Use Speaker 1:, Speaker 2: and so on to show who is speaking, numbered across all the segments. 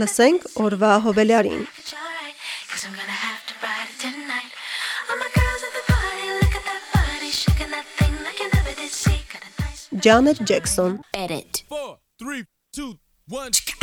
Speaker 1: Լսենք օրվա հովելարին։ Janet Jackson.
Speaker 2: Edit.
Speaker 3: 4 3 2 1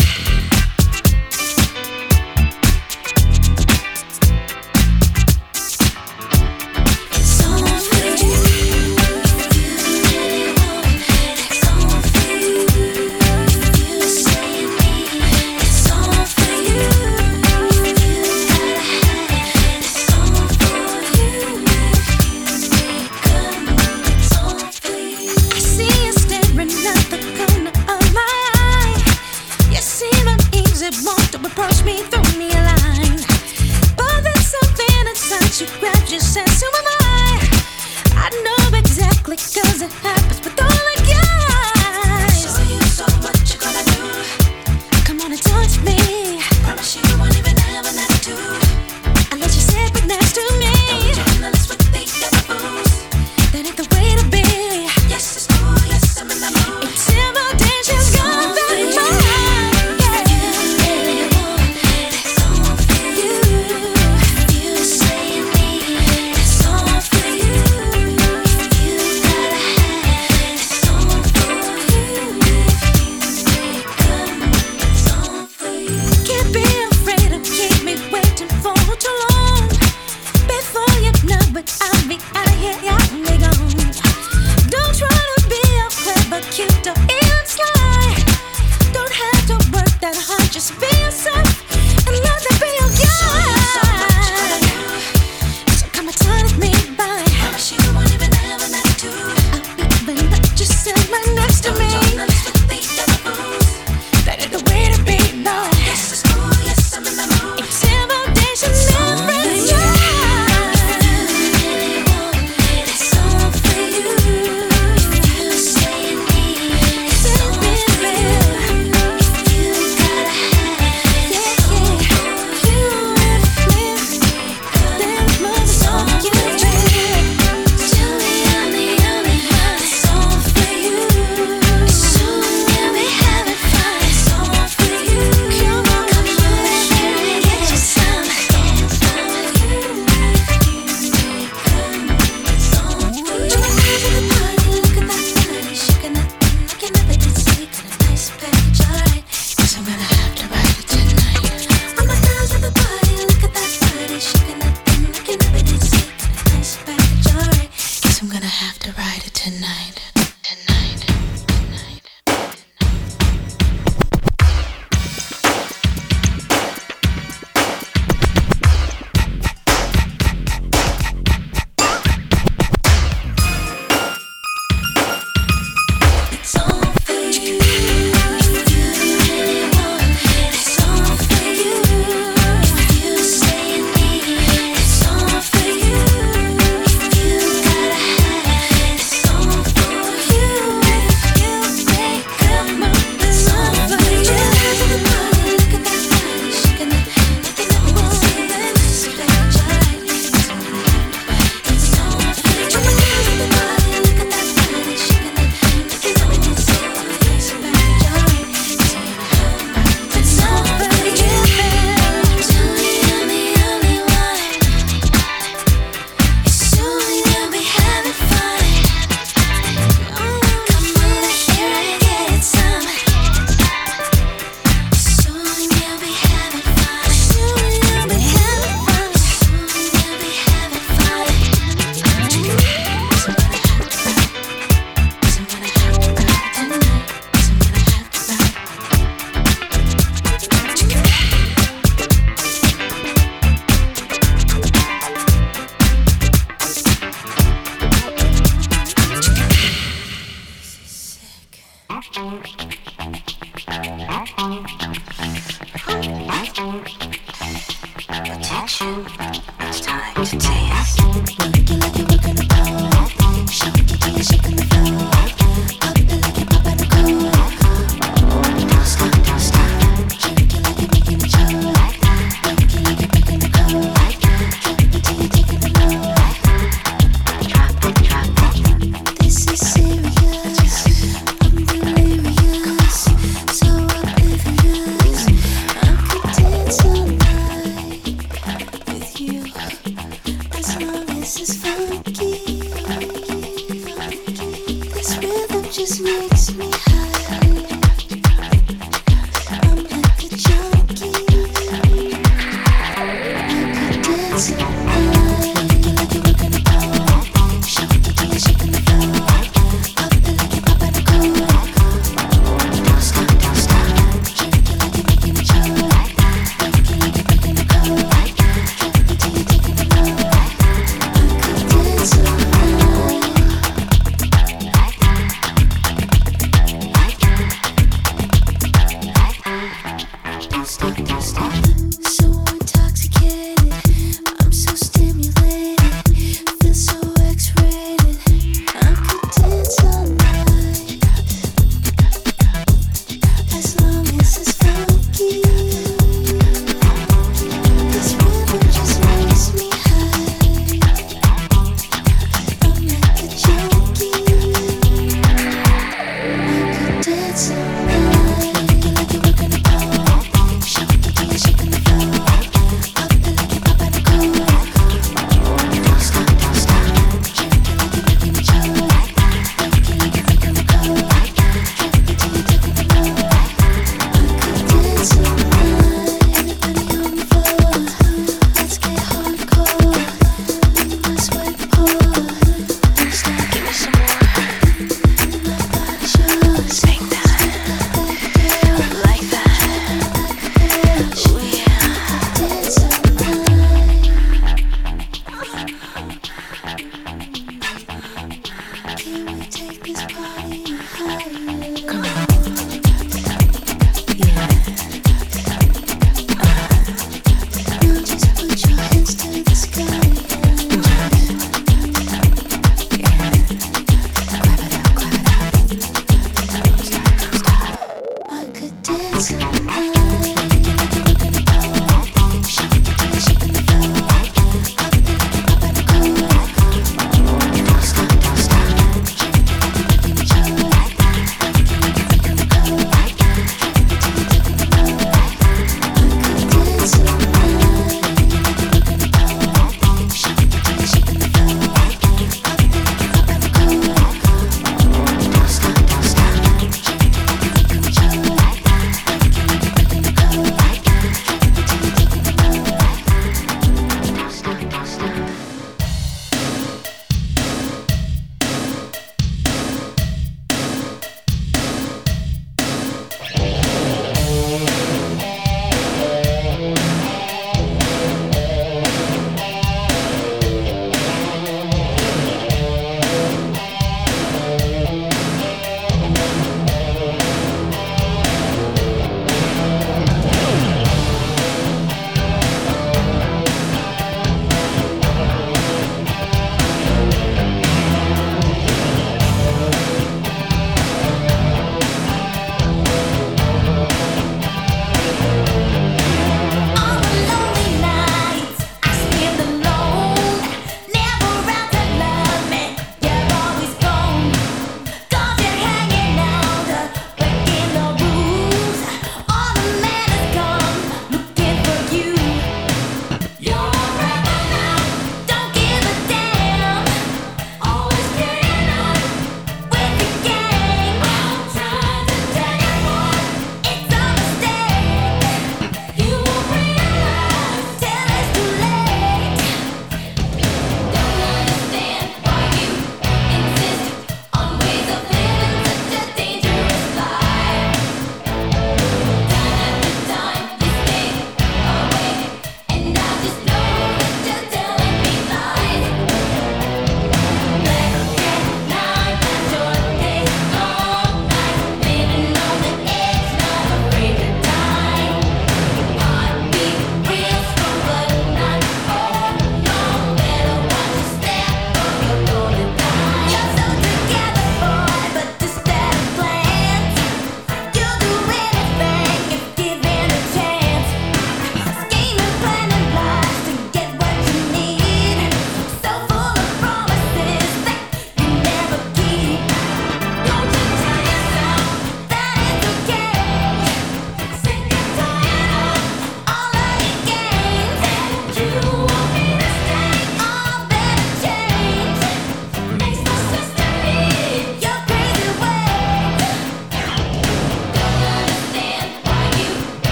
Speaker 4: Thank you.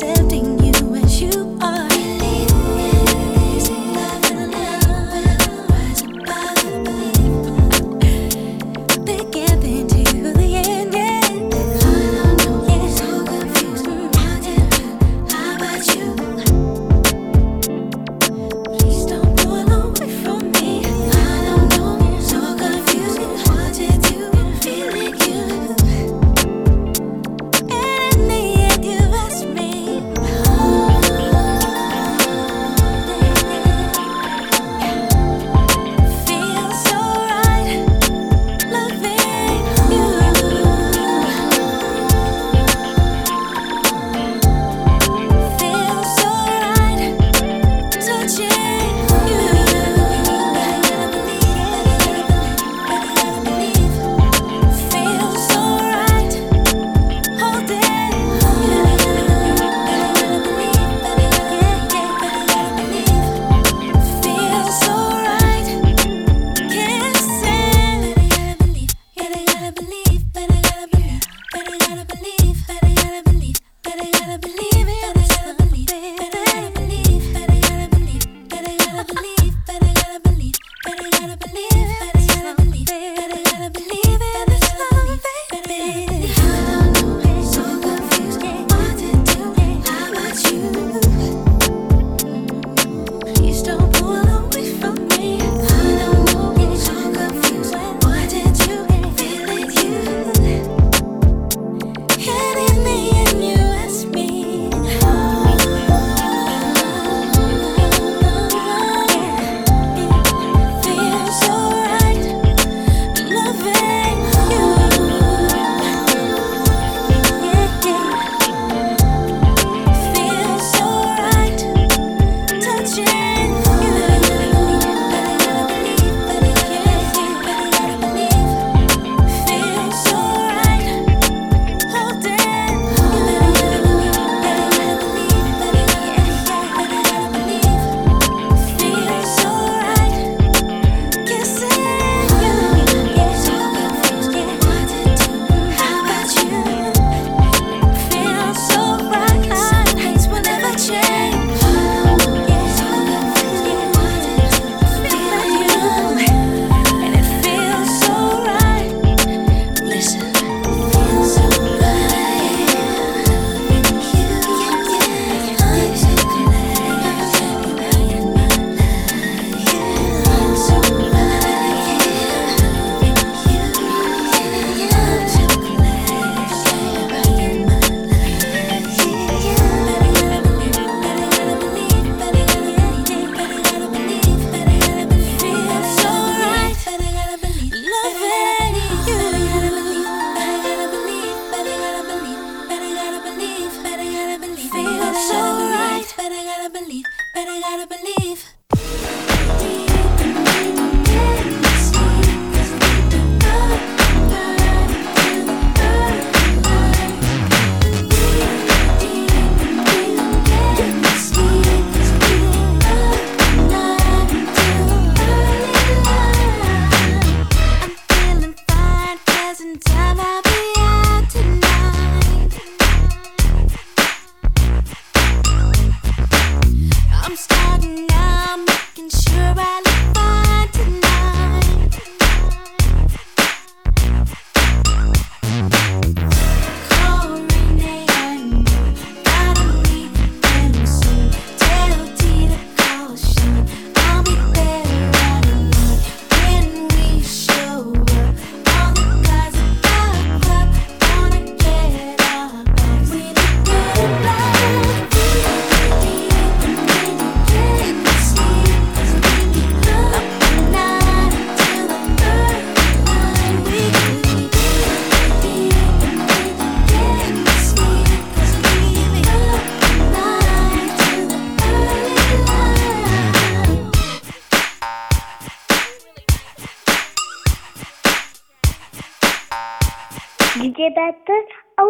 Speaker 4: fixes believe, but I gotta believe.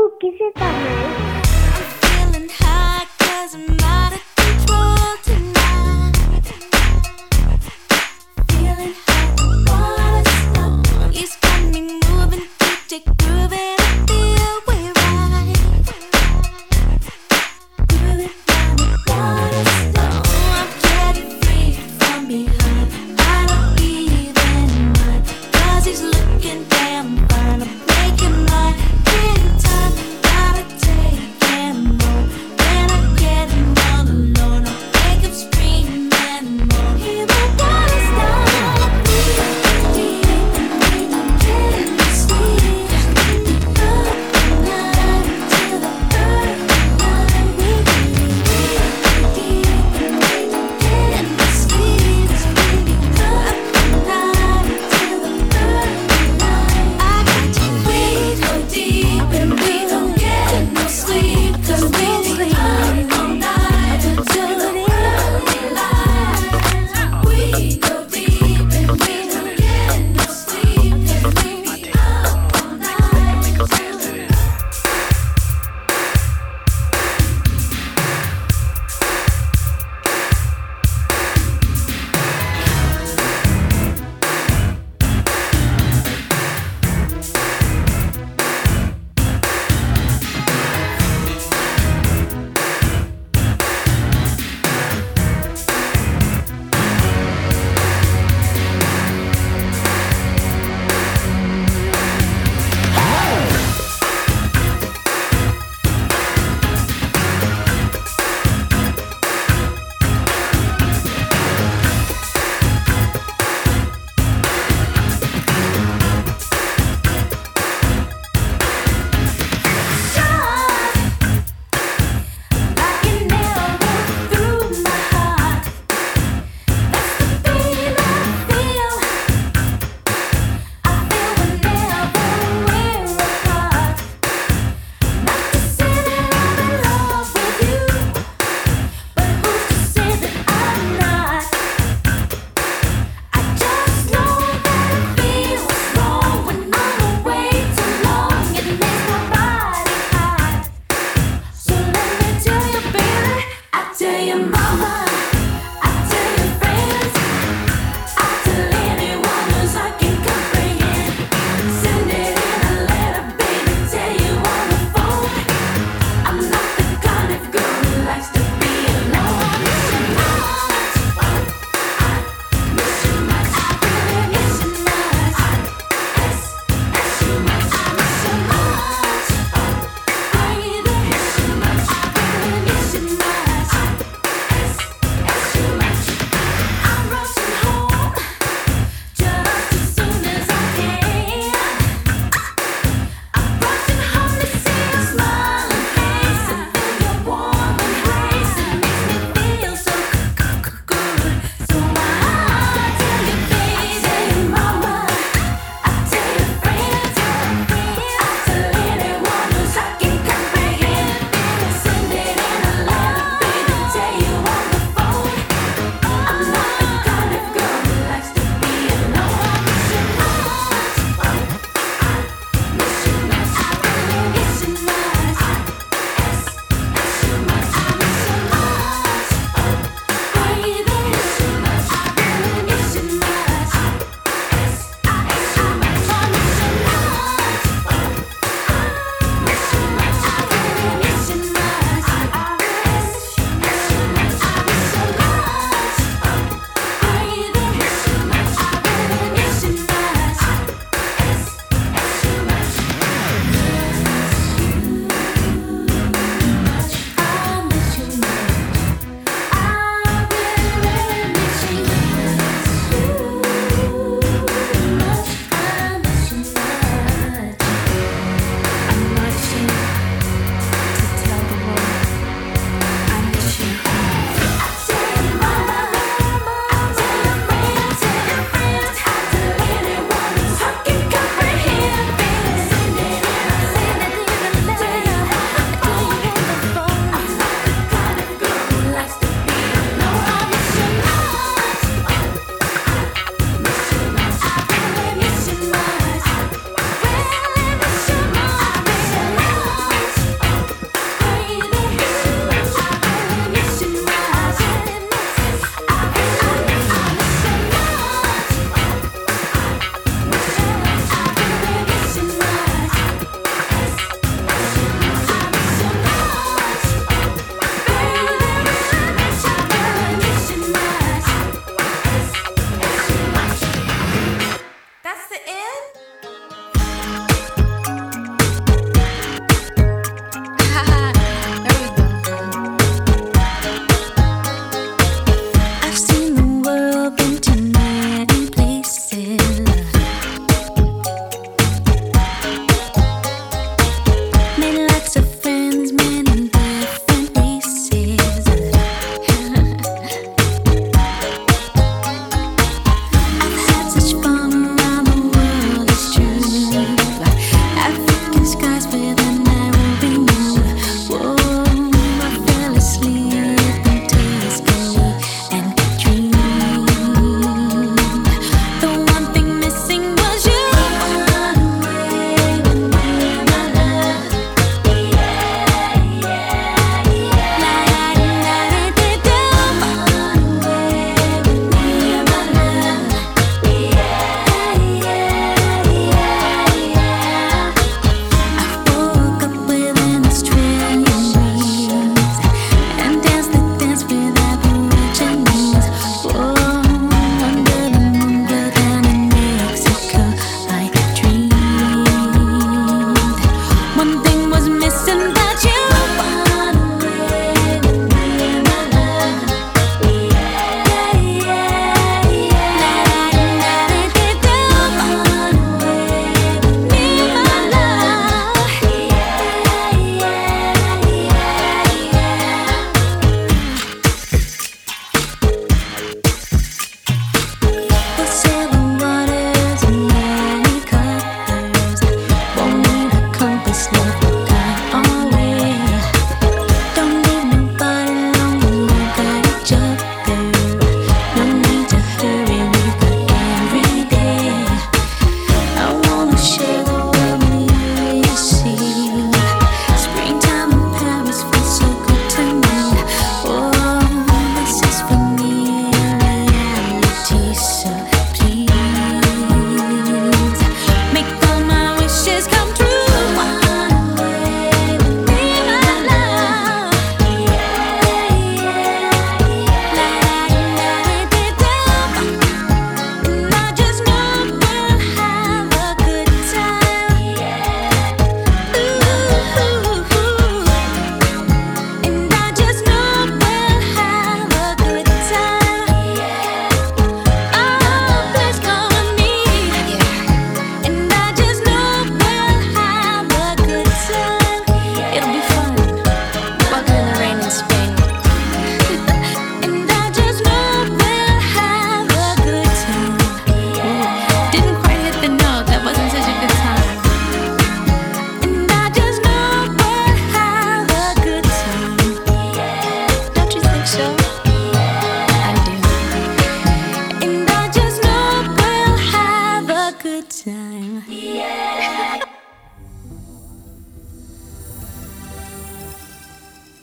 Speaker 4: किसे
Speaker 3: तरह